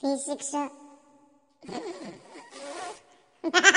physics